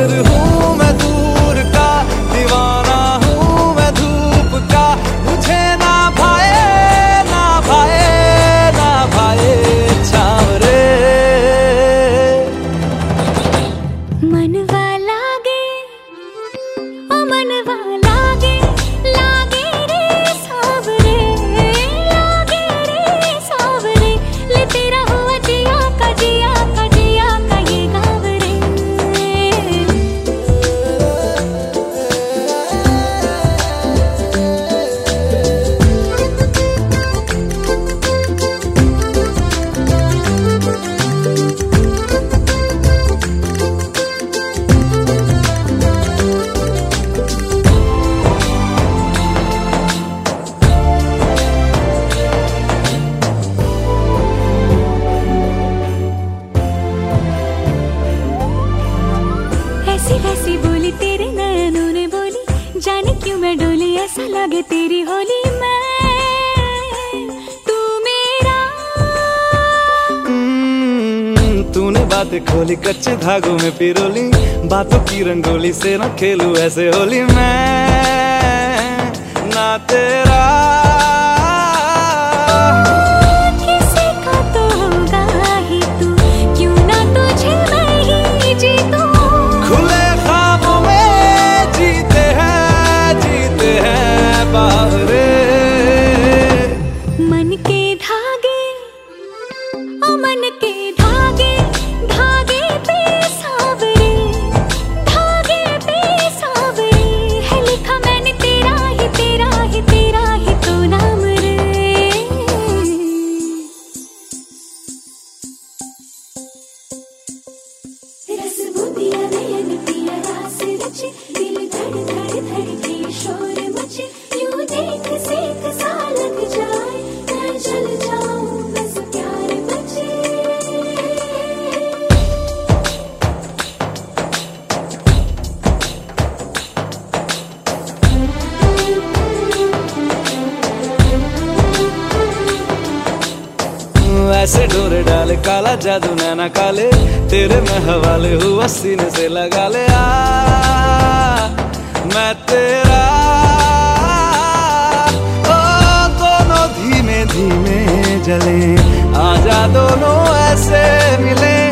मुसाफिर हूँ मैं दूर का दीवाना, हूँ मैं धूप का। मुझे ना भाए ना भाए ना भाए छावरे। मन लागे मैं लगे तेरी होली मैं? तू मेरा। हम्म, तूने बातें खोली कच्चे धागों में पिरोली बातों की रंगोली से ना खेलू ऐसे होली मैं। ना तेरा। दिल धड़ धड़ धड़के शोर मचे यूँ देख ऐसे डोरे डाले, काला जादू नैना काले, तेरे में हवाले हुआ सीने से लगा ले आ। मैं तेरा, ओ, दोनों धीमे धीमे जले, आजा दोनों ऐसे मिले।